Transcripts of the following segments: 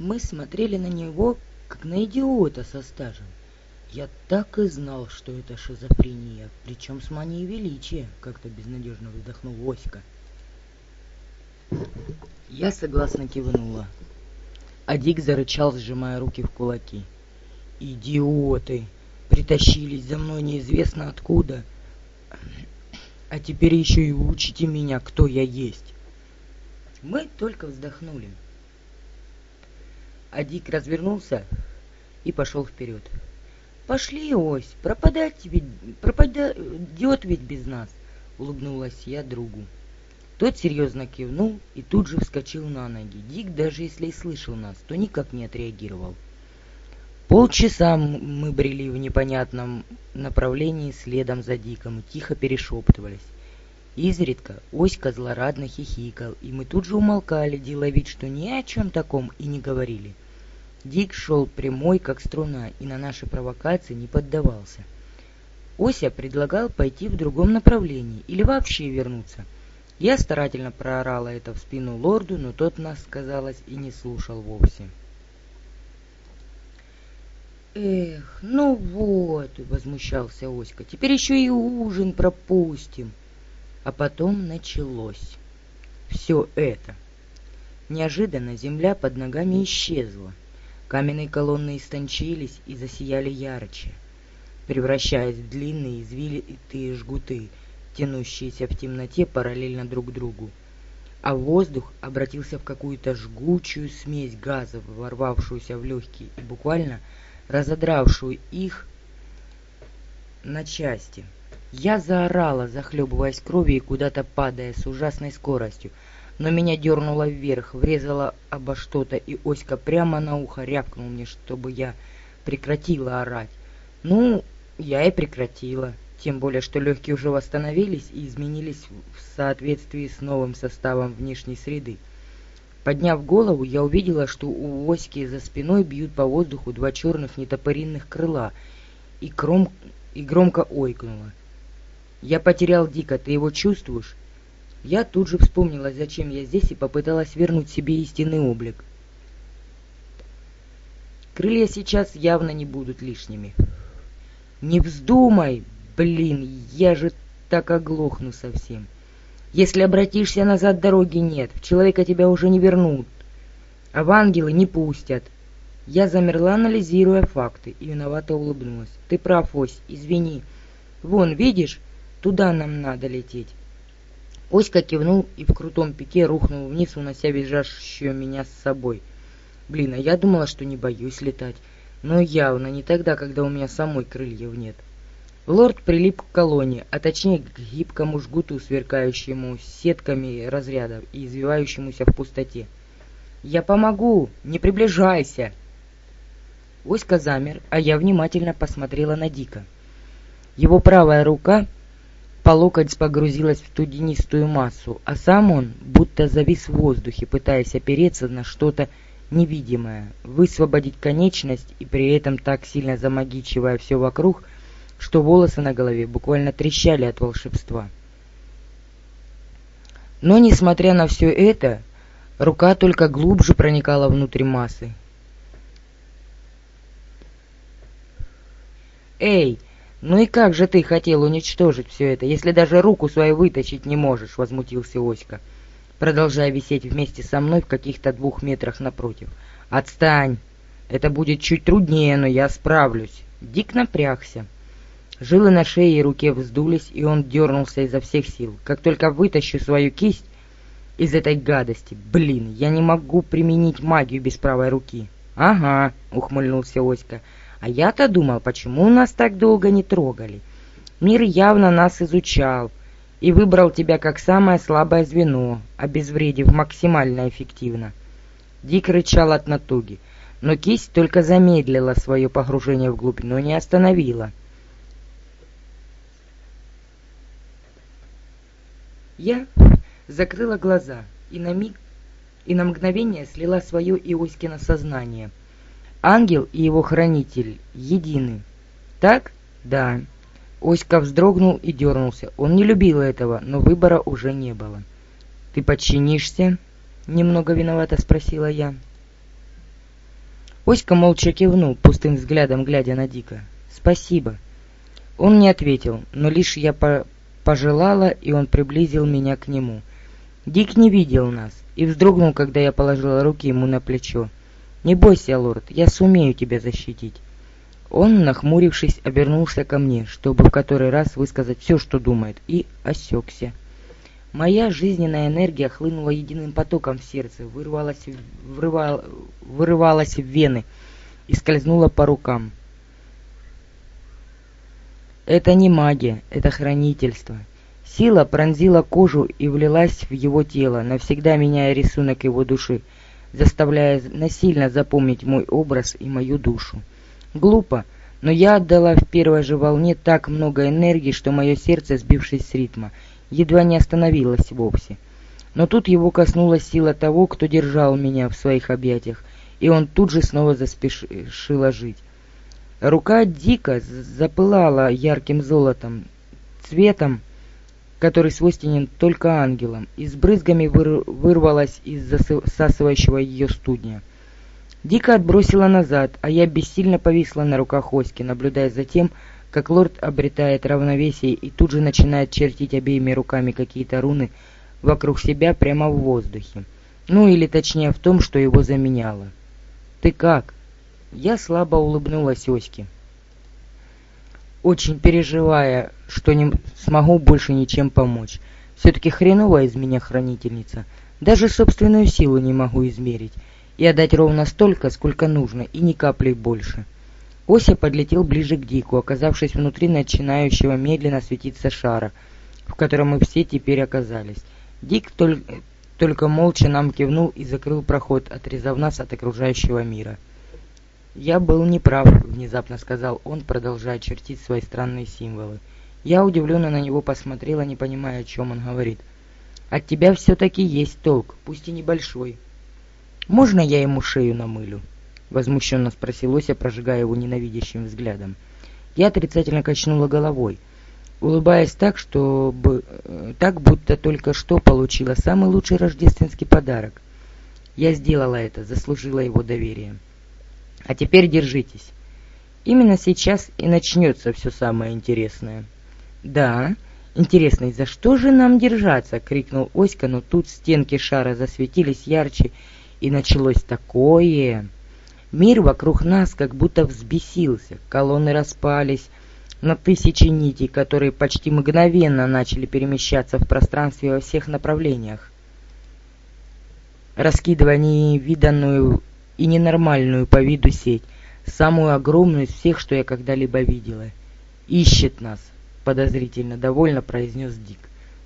Мы смотрели на него, как на идиота со стажем. Я так и знал, что это шизофрения, причем с манией величия, как-то безнадежно вздохнул Оська. Я согласно кивнула. А Дик зарычал, сжимая руки в кулаки. «Идиоты! Притащились за мной неизвестно откуда. А теперь еще и учите меня, кто я есть!» Мы только вздохнули. А Дик развернулся и пошел вперед. «Пошли, Ось, пропадать ведь, пропадет ведь без нас!» — улыбнулась я другу. Тот серьезно кивнул и тут же вскочил на ноги. Дик, даже если и слышал нас, то никак не отреагировал. Полчаса мы брели в непонятном направлении следом за Диком и тихо перешептывались. Изредка Оська злорадно хихикал, и мы тут же умолкали, делая вид, что ни о чем таком и не говорили. Дик шел прямой, как струна, и на наши провокации не поддавался. Ося предлагал пойти в другом направлении или вообще вернуться. Я старательно проорала это в спину лорду, но тот нас, казалось, и не слушал вовсе. «Эх, ну вот», — возмущался Оська, — «теперь еще и ужин пропустим». А потом началось. Все это. Неожиданно земля под ногами исчезла. Каменные колонны истончились и засияли ярче, превращаясь в длинные извилитые жгуты, тянущиеся в темноте параллельно друг другу. А воздух обратился в какую-то жгучую смесь газов, ворвавшуюся в легкие и буквально разодравшую их на части. Я заорала, захлебываясь кровью и куда-то падая с ужасной скоростью, но меня дернуло вверх, врезало обо что-то, и Оська прямо на ухо рявкнул мне, чтобы я прекратила орать. Ну, я и прекратила, тем более, что легкие уже восстановились и изменились в соответствии с новым составом внешней среды. Подняв голову, я увидела, что у Оськи за спиной бьют по воздуху два черных нетопыринных крыла, и, кром... и громко ойкнула. «Я потерял Дика, ты его чувствуешь?» Я тут же вспомнила, зачем я здесь, и попыталась вернуть себе истинный облик. Крылья сейчас явно не будут лишними. «Не вздумай! Блин, я же так оглохну совсем. Если обратишься назад, дороги нет, в человека тебя уже не вернут, а в ангелы не пустят». Я замерла, анализируя факты, и виновато улыбнулась. «Ты прав, Ось, извини. Вон, видишь, туда нам надо лететь». Оська кивнул и в крутом пике рухнул вниз, унося визжащую меня с собой. Блин, а я думала, что не боюсь летать. Но явно не тогда, когда у меня самой крыльев нет. Лорд прилип к колонне, а точнее к гибкому жгуту, сверкающему сетками разрядов и извивающемуся в пустоте. «Я помогу! Не приближайся!» Оська замер, а я внимательно посмотрела на Дика. Его правая рука по локоть погрузилась в тудинистую массу, а сам он будто завис в воздухе, пытаясь опереться на что-то невидимое, высвободить конечность и при этом так сильно замагичивая все вокруг, что волосы на голове буквально трещали от волшебства. Но, несмотря на все это, рука только глубже проникала внутрь массы. «Эй!» «Ну и как же ты хотел уничтожить все это, если даже руку свою вытащить не можешь?» — возмутился Оська, продолжая висеть вместе со мной в каких-то двух метрах напротив. «Отстань! Это будет чуть труднее, но я справлюсь!» Дик напрягся. Жилы на шее и руке вздулись, и он дернулся изо всех сил. Как только вытащу свою кисть из этой гадости, блин, я не могу применить магию без правой руки. «Ага», — ухмыльнулся Оська, — а я-то думал, почему нас так долго не трогали. Мир явно нас изучал и выбрал тебя как самое слабое звено, обезвредив максимально эффективно. Дик рычал от натуги, но кисть только замедлила свое погружение вглубь, но не остановила. Я закрыла глаза и на миг и на мгновение слила свое и Оськино сознание — Ангел и его хранитель едины. Так? Да. Оська вздрогнул и дернулся. Он не любил этого, но выбора уже не было. «Ты подчинишься?» — немного виновато спросила я. Оська молча кивнул, пустым взглядом глядя на Дика. «Спасибо». Он не ответил, но лишь я по пожелала, и он приблизил меня к нему. Дик не видел нас и вздрогнул, когда я положила руки ему на плечо. «Не бойся, лорд, я сумею тебя защитить». Он, нахмурившись, обернулся ко мне, чтобы в который раз высказать все, что думает, и осекся. Моя жизненная энергия хлынула единым потоком в сердце, вырвалась, вырывала, вырывалась в вены и скользнула по рукам. Это не магия, это хранительство. Сила пронзила кожу и влилась в его тело, навсегда меняя рисунок его души, заставляя насильно запомнить мой образ и мою душу. Глупо, но я отдала в первой же волне так много энергии, что мое сердце, сбившись с ритма, едва не остановилось вовсе. Но тут его коснулась сила того, кто держал меня в своих объятиях, и он тут же снова заспешил жить. Рука дико запылала ярким золотом, цветом, который свойственен только ангелам, и с брызгами выр вырвалась из засасывающего ее студня. Дико отбросила назад, а я бессильно повисла на руках Оськи, наблюдая за тем, как лорд обретает равновесие и тут же начинает чертить обеими руками какие-то руны вокруг себя прямо в воздухе. Ну или точнее в том, что его заменяло. «Ты как?» Я слабо улыбнулась Оське, очень переживая, что не смогу больше ничем помочь. Все-таки хреновая из меня хранительница. Даже собственную силу не могу измерить и отдать ровно столько, сколько нужно, и ни капли больше. Ося подлетел ближе к Дику, оказавшись внутри начинающего медленно светиться шара, в котором мы все теперь оказались. Дик только, только молча нам кивнул и закрыл проход, отрезав нас от окружающего мира. «Я был неправ», — внезапно сказал он, продолжая чертить свои странные символы. Я удивленно на него посмотрела, не понимая, о чем он говорит. «От тебя все-таки есть толк, пусть и небольшой». «Можно я ему шею намылю?» — возмущенно спросил Ося, прожигая его ненавидящим взглядом. Я отрицательно качнула головой, улыбаясь так, чтобы, э, так будто только что получила самый лучший рождественский подарок. Я сделала это, заслужила его доверие. А теперь держитесь. Именно сейчас и начнется все самое интересное. Да, интересно, и за что же нам держаться? крикнул Оська, но тут стенки шара засветились ярче, и началось такое... Мир вокруг нас как будто взбесился, колонны распались на тысячи нитей, которые почти мгновенно начали перемещаться в пространстве во всех направлениях, раскидывая невиданную и ненормальную по виду сеть, самую огромную из всех, что я когда-либо видела. «Ищет нас», — подозрительно довольно произнес Дик.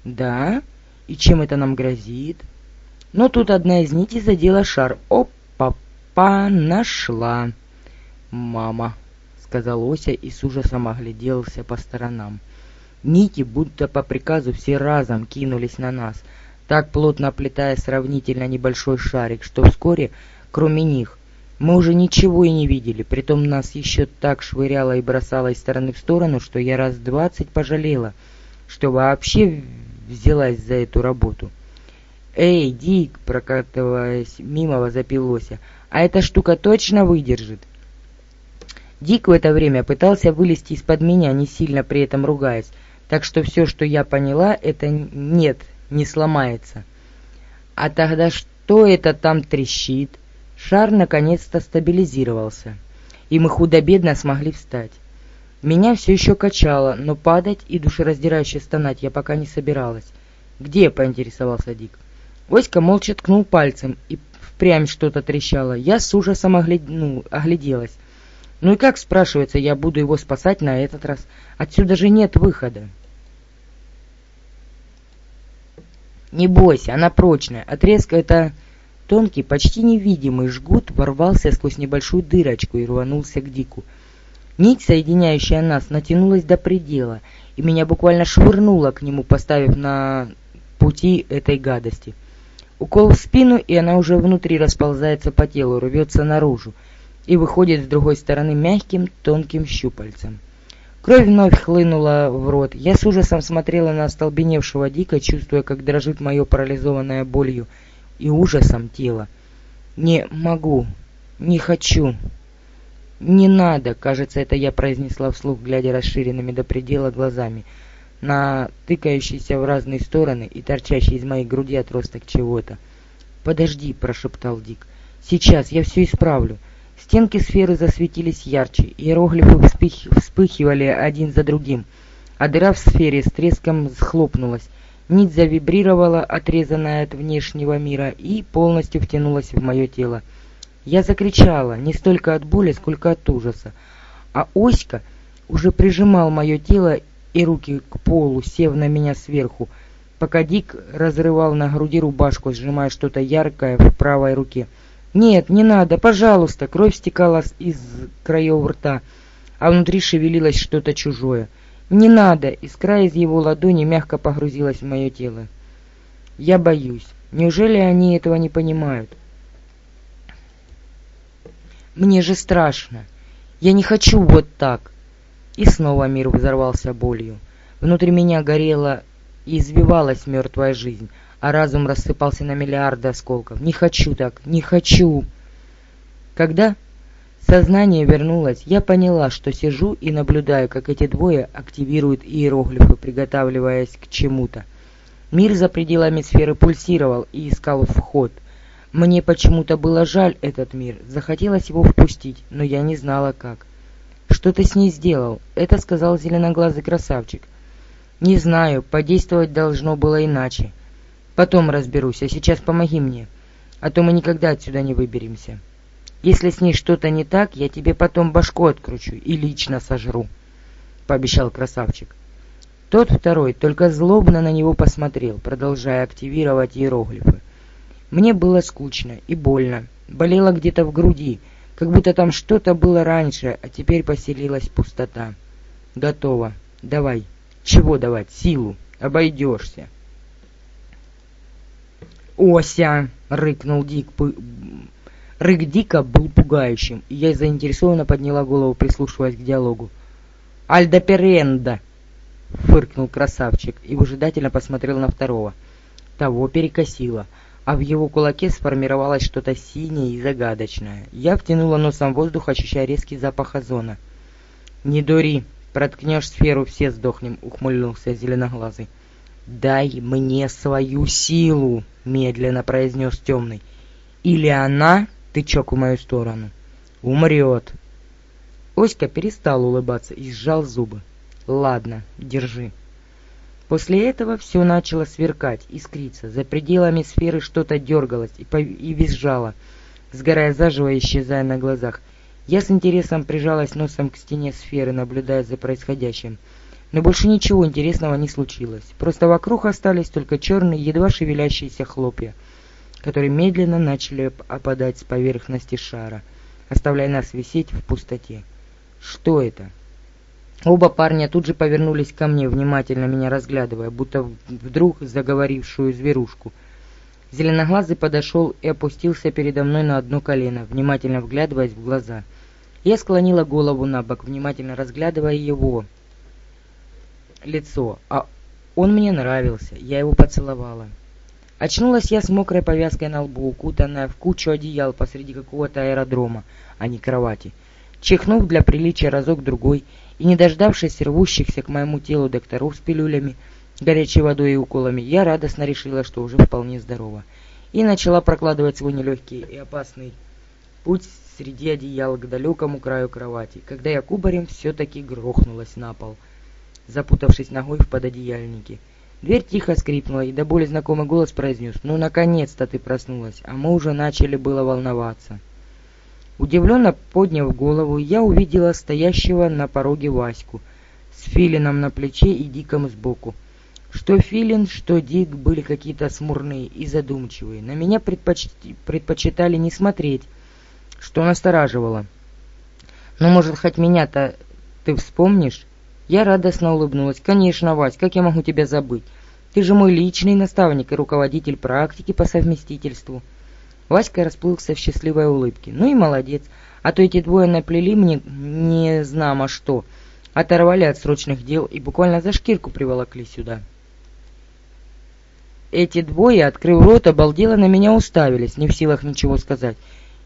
«Да? И чем это нам грозит?» Но тут одна из нитей задела шар. «Опа-па! Нашла!» «Мама!» — сказал Ося и с ужасом огляделся по сторонам. Нити, будто по приказу, все разом кинулись на нас, так плотно оплетая сравнительно небольшой шарик, что вскоре, кроме них, мы уже ничего и не видели, притом нас еще так швыряло и бросало из стороны в сторону, что я раз двадцать пожалела, что вообще взялась за эту работу. «Эй, Дик!» — прокатываясь мимо, возопил. «А эта штука точно выдержит?» Дик в это время пытался вылезти из-под меня, не сильно при этом ругаясь, так что все, что я поняла, это «нет, не сломается». «А тогда что это там трещит?» Шар наконец-то стабилизировался, и мы худо-бедно смогли встать. Меня все еще качало, но падать и душераздирающе стонать я пока не собиралась. «Где?» — поинтересовался Дик. Оська молча ткнул пальцем, и впрямь что-то трещало. Я с ужасом оглед... ну, огляделась. Ну и как, спрашивается, я буду его спасать на этот раз? Отсюда же нет выхода. Не бойся, она прочная. Отрезка это... Тонкий, почти невидимый жгут ворвался сквозь небольшую дырочку и рванулся к Дику. Нить, соединяющая нас, натянулась до предела, и меня буквально швырнуло к нему, поставив на пути этой гадости. Укол в спину, и она уже внутри расползается по телу, рвется наружу и выходит с другой стороны мягким, тонким щупальцем. Кровь вновь хлынула в рот. Я с ужасом смотрела на остолбеневшего Дика, чувствуя, как дрожит мое парализованное болью и ужасом тело. «Не могу», не хочу. Не надо, кажется, это я произнесла вслух, глядя расширенными до предела глазами на тыкающийся в разные стороны и торчащий из моей груди отросток чего-то. «Подожди», — прошептал Дик. «Сейчас, я все исправлю». Стенки сферы засветились ярче, иероглифы вспых... вспыхивали один за другим, а дыра в сфере с треском схлопнулась. Нить завибрировала, отрезанная от внешнего мира, и полностью втянулась в мое тело. Я закричала, не столько от боли, сколько от ужаса. А Оська уже прижимал мое тело и руки к полу, сев на меня сверху, пока Дик разрывал на груди рубашку, сжимая что-то яркое в правой руке. «Нет, не надо, пожалуйста!» Кровь стекала из краев рта, а внутри шевелилось что-то чужое. «Не надо!» Искра из его ладони мягко погрузилась в мое тело. «Я боюсь. Неужели они этого не понимают?» Мне же страшно. Я не хочу вот так. И снова мир взорвался болью. Внутри меня горела и извивалась мертвая жизнь, а разум рассыпался на миллиарды осколков. Не хочу так, не хочу. Когда сознание вернулось, я поняла, что сижу и наблюдаю, как эти двое активируют иероглифы, приготавливаясь к чему-то. Мир за пределами сферы пульсировал и искал вход. Мне почему-то было жаль этот мир, захотелось его впустить, но я не знала как. «Что ты с ней сделал?» — это сказал зеленоглазый красавчик. «Не знаю, подействовать должно было иначе. Потом разберусь, а сейчас помоги мне, а то мы никогда отсюда не выберемся. Если с ней что-то не так, я тебе потом башку откручу и лично сожру», — пообещал красавчик. Тот второй только злобно на него посмотрел, продолжая активировать иероглифы. Мне было скучно и больно. Болело где-то в груди, как будто там что-то было раньше, а теперь поселилась пустота. Готово. Давай. Чего давать? Силу. Обойдешься. «Ося!» — рыкнул Дик. Рык Дика был пугающим, и я заинтересованно подняла голову, прислушиваясь к диалогу. «Альда Перенда!» — фыркнул красавчик и выжидательно посмотрел на второго. Того перекосило — а в его кулаке сформировалось что-то синее и загадочное. Я втянула носом воздух, ощущая резкий запах озона. «Не дури, проткнешь сферу, все сдохнем», — ухмыльнулся зеленоглазый. «Дай мне свою силу», — медленно произнес темный. «Или она, тычок в мою сторону, умрет». Оська перестал улыбаться и сжал зубы. «Ладно, держи». После этого все начало сверкать, искриться. За пределами сферы что-то дергалось и, и визжало, сгорая заживо и исчезая на глазах. Я с интересом прижалась носом к стене сферы, наблюдая за происходящим. Но больше ничего интересного не случилось. Просто вокруг остались только черные, едва шевелящиеся хлопья, которые медленно начали опадать с поверхности шара, оставляя нас висеть в пустоте. Что это? Оба парня тут же повернулись ко мне, внимательно меня разглядывая, будто вдруг заговорившую зверушку. Зеленоглазый подошел и опустился передо мной на одно колено, внимательно вглядываясь в глаза. Я склонила голову на бок, внимательно разглядывая его лицо, а он мне нравился, я его поцеловала. Очнулась я с мокрой повязкой на лбу, укутанная в кучу одеял посреди какого-то аэродрома, а не кровати. Чихнув для приличия разок-другой, и не дождавшись рвущихся к моему телу докторов с пилюлями, горячей водой и уколами, я радостно решила, что уже вполне здорова, и начала прокладывать свой нелегкий и опасный путь среди одеял к далекому краю кровати, когда я кубарем все-таки грохнулась на пол, запутавшись ногой в пододеяльнике. Дверь тихо скрипнула, и до боли знакомый голос произнес «Ну, наконец-то ты проснулась!» А мы уже начали было волноваться. Удивленно подняв голову, я увидела стоящего на пороге Ваську с филином на плече и диком сбоку. Что филин, что дик были какие-то смурные и задумчивые. На меня предпоч... предпочитали не смотреть, что настораживало. «Ну, может, хоть меня-то ты вспомнишь?» Я радостно улыбнулась. «Конечно, Вась, как я могу тебя забыть? Ты же мой личный наставник и руководитель практики по совместительству». Васька расплылся в счастливой улыбке. «Ну и молодец, а то эти двое наплели мне не знамо что, оторвали от срочных дел и буквально за шкирку приволокли сюда». Эти двое, открыв рот, обалдело на меня уставились, не в силах ничего сказать.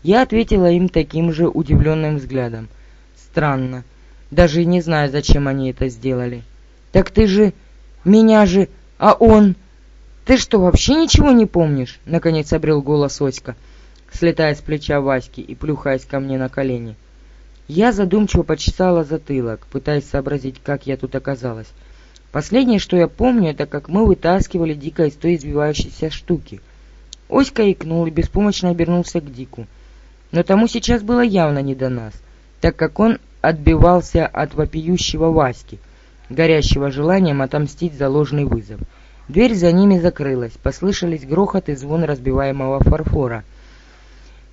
Я ответила им таким же удивленным взглядом. Странно. Даже не знаю, зачем они это сделали. «Так ты же... меня же... а он...» «Ты что, вообще ничего не помнишь?» — наконец обрел голос Оська, слетая с плеча Васьки и плюхаясь ко мне на колени. Я задумчиво почесала затылок, пытаясь сообразить, как я тут оказалась. Последнее, что я помню, это как мы вытаскивали Дика из той избивающейся штуки. Оська икнул и беспомощно обернулся к Дику. Но тому сейчас было явно не до нас, так как он отбивался от вопиющего Васьки, горящего желанием отомстить за ложный вызов. Дверь за ними закрылась, послышались грохот и звон разбиваемого фарфора.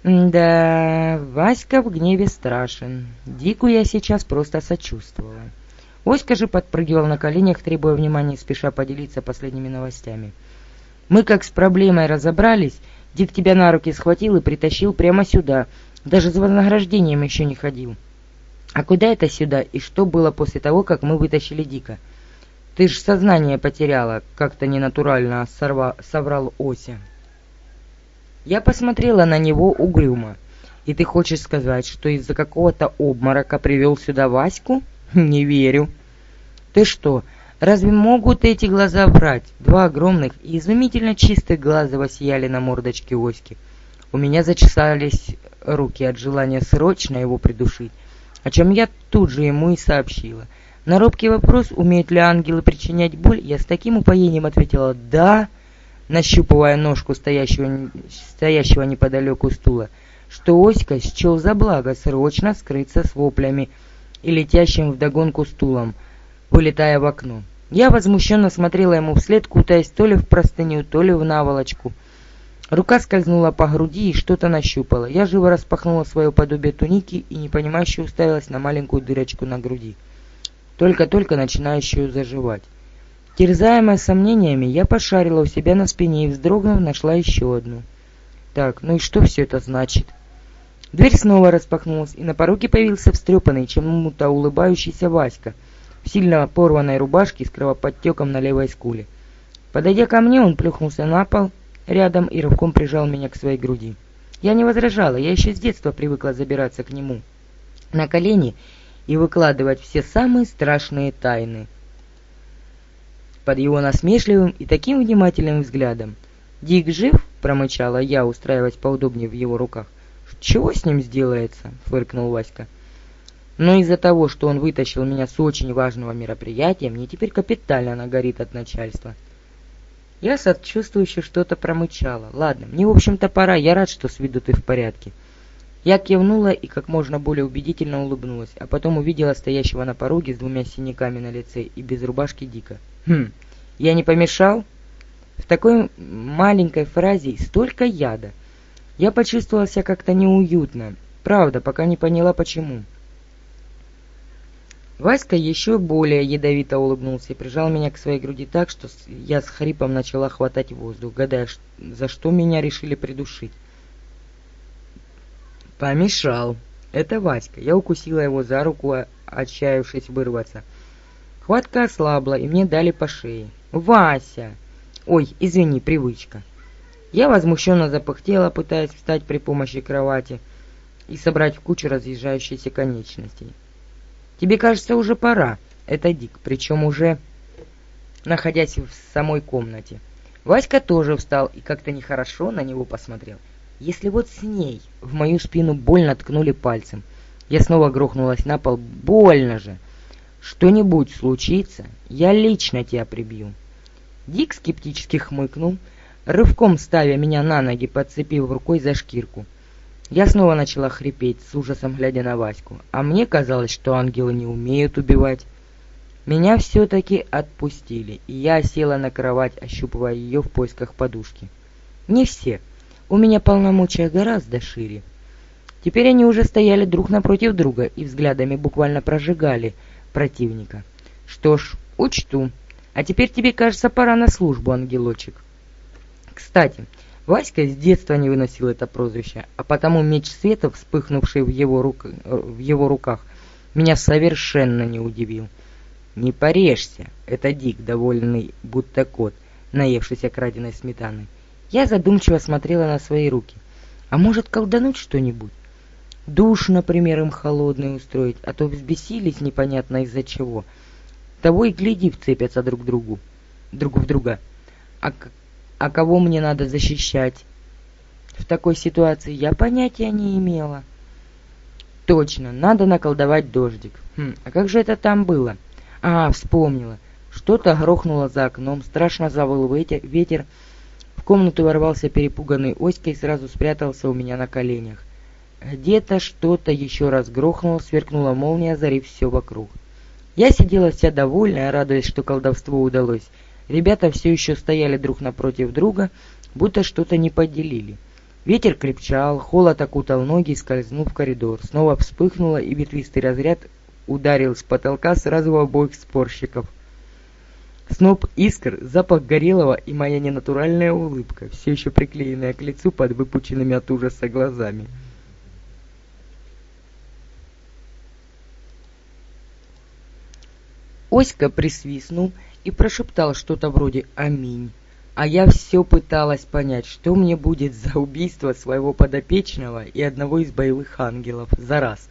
Да, Васька в гневе страшен. Дику я сейчас просто сочувствовала. Оська же подпрыгивал на коленях, требуя внимания, спеша поделиться последними новостями. Мы как с проблемой разобрались, Дик тебя на руки схватил и притащил прямо сюда. Даже за вознаграждением еще не ходил. А куда это сюда и что было после того, как мы вытащили Дика? Ты ж сознание потеряла, как-то ненатурально сорва... соврал Ося. Я посмотрела на него угрюмо. И ты хочешь сказать, что из-за какого-то обморока привел сюда Ваську? Не верю. Ты что, разве могут эти глаза врать? Два огромных и изумительно чистых глаза воссияли на мордочке Оськи. У меня зачесались руки от желания срочно его придушить о чем я тут же ему и сообщила. На робкий вопрос, умеют ли ангелы причинять боль, я с таким упоением ответила «да», нащупывая ножку стоящего, стоящего неподалеку стула, что Оська счел за благо срочно скрыться с воплями и летящим вдогонку стулом, вылетая в окно. Я возмущенно смотрела ему вслед, кутаясь то ли в простыню, то ли в наволочку — Рука скользнула по груди и что-то нащупала. Я живо распахнула свое подобие туники и непонимающе уставилась на маленькую дырочку на груди, только-только начинающую заживать. Терзаемая сомнениями, я пошарила у себя на спине и, вздрогнув, нашла еще одну. Так, ну и что все это значит? Дверь снова распахнулась, и на пороге появился встрепанный, чему-то улыбающийся Васька в сильно порванной рубашке с кровоподтеком на левой скуле. Подойдя ко мне, он плюхнулся на пол рядом и рывком прижал меня к своей груди. Я не возражала, я еще с детства привыкла забираться к нему на колени и выкладывать все самые страшные тайны. Под его насмешливым и таким внимательным взглядом. «Дик жив?» — промычала я, устраиваясь поудобнее в его руках. «Чего с ним сделается?» — фыркнул Васька. «Но из-за того, что он вытащил меня с очень важного мероприятия, мне теперь капитально нагорит от начальства». Я сочувствующе что-то промычала. Ладно, мне, в общем-то, пора. Я рад, что с виду ты в порядке. Я кивнула и как можно более убедительно улыбнулась, а потом увидела стоящего на пороге с двумя синяками на лице и без рубашки Дика. Хм, я не помешал? В такой маленькой фразе столько яда. Я почувствовала себя как-то неуютно. Правда, пока не поняла почему. Васька еще более ядовито улыбнулся и прижал меня к своей груди так, что я с хрипом начала хватать воздух, гадая, за что меня решили придушить. Помешал. Это Васька. Я укусила его за руку, отчаявшись вырваться. Хватка ослабла, и мне дали по шее. «Вася!» «Ой, извини, привычка». Я возмущенно запыхтела, пытаясь встать при помощи кровати и собрать в кучу разъезжающиеся конечности. Тебе кажется, уже пора. Это Дик, причем уже находясь в самой комнате. Васька тоже встал и как-то нехорошо на него посмотрел. Если вот с ней в мою спину больно ткнули пальцем, я снова грохнулась на пол. Больно же! Что-нибудь случится, я лично тебя прибью. Дик скептически хмыкнул, рывком ставя меня на ноги, подцепив рукой за шкирку. Я снова начала хрипеть, с ужасом глядя на Ваську. А мне казалось, что ангелы не умеют убивать. Меня все-таки отпустили, и я села на кровать, ощупывая ее в поисках подушки. Не все. У меня полномочия гораздо шире. Теперь они уже стояли друг напротив друга и взглядами буквально прожигали противника. Что ж, учту. А теперь тебе, кажется, пора на службу, ангелочек. Кстати, Васька с детства не выносил это прозвище, а потому меч света, вспыхнувший в его, рук... в его руках, меня совершенно не удивил. «Не порежься!» — это Дик, довольный, будто кот, наевшийся краденой сметаны. Я задумчиво смотрела на свои руки. А может, колдануть что-нибудь? Душ, например, им холодный устроить, а то взбесились непонятно из-за чего. Того и гляди, вцепятся друг другу, друг в друга. А, а кого мне надо защищать? В такой ситуации я понятия не имела. Точно, надо наколдовать дождик. Хм, а как же это там было? А, вспомнила. Что-то грохнуло за окном, страшно завыл ветер. В комнату ворвался перепуганный Оська и сразу спрятался у меня на коленях. Где-то что-то еще раз грохнуло, сверкнула молния, озарив все вокруг. Я сидела вся довольная, радуясь, что колдовство удалось. Ребята все еще стояли друг напротив друга, будто что-то не поделили. Ветер крепчал, холод окутал ноги, скользнув в коридор. Снова вспыхнуло, и ветвистый разряд ударил с потолка сразу в обоих спорщиков. Сноп искр, запах горелого и моя ненатуральная улыбка, все еще приклеенная к лицу под выпученными от ужаса глазами. Оська присвистнул и прошептал что-то вроде «Аминь». А я все пыталась понять, что мне будет за убийство своего подопечного и одного из боевых ангелов за раз.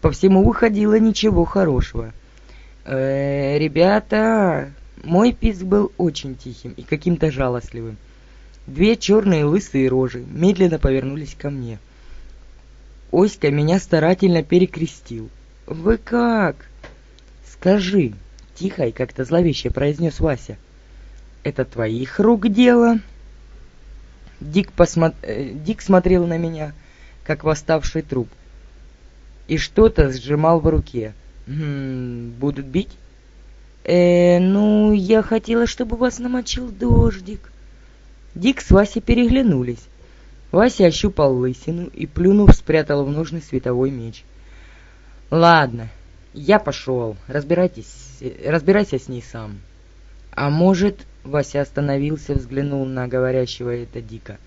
По всему выходило ничего хорошего. Э, ребята, мой писк был очень тихим и каким-то жалостливым. Две черные лысые рожи медленно повернулись ко мне. Оська меня старательно перекрестил. «Вы как?» «Скажи», — тихо и как-то зловеще произнес Вася это твоих рук дело?» Дик, посмо... Э, Дик смотрел на меня, как восставший труп, и что-то сжимал в руке. «М будут бить?» «Э, ну, я хотела, чтобы вас намочил дождик». Дик с Васей переглянулись. Вася ощупал лысину и, плюнув, спрятал в ножны световой меч. «Ладно, я пошел. Разбирайтесь, разбирайся с ней сам. А может, Вася остановился, взглянул на говорящего это дико.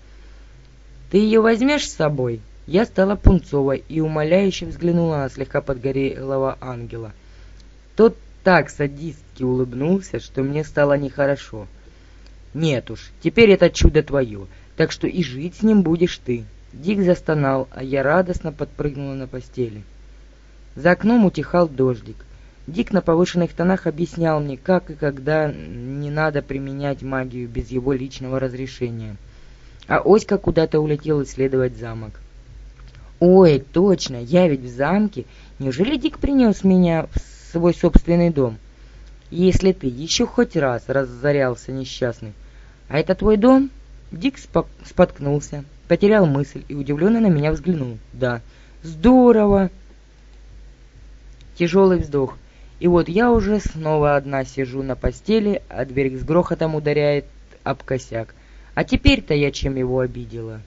«Ты ее возьмешь с собой?» Я стала пунцовой и умоляюще взглянула на слегка подгорелого ангела. Тот так садистски улыбнулся, что мне стало нехорошо. «Нет уж, теперь это чудо твое, так что и жить с ним будешь ты». Дик застонал, а я радостно подпрыгнула на постели. За окном утихал дождик. Дик на повышенных тонах объяснял мне, как и когда не надо применять магию без его личного разрешения. А Оська куда-то улетел исследовать замок. «Ой, точно, я ведь в замке. Неужели Дик принес меня в свой собственный дом? Если ты еще хоть раз разорялся несчастный. А это твой дом?» Дик споткнулся, потерял мысль и удивленно на меня взглянул. «Да, здорово!» Тяжелый вздох. И вот я уже снова одна сижу на постели, а дверь с грохотом ударяет об косяк. А теперь-то я чем его обидела?»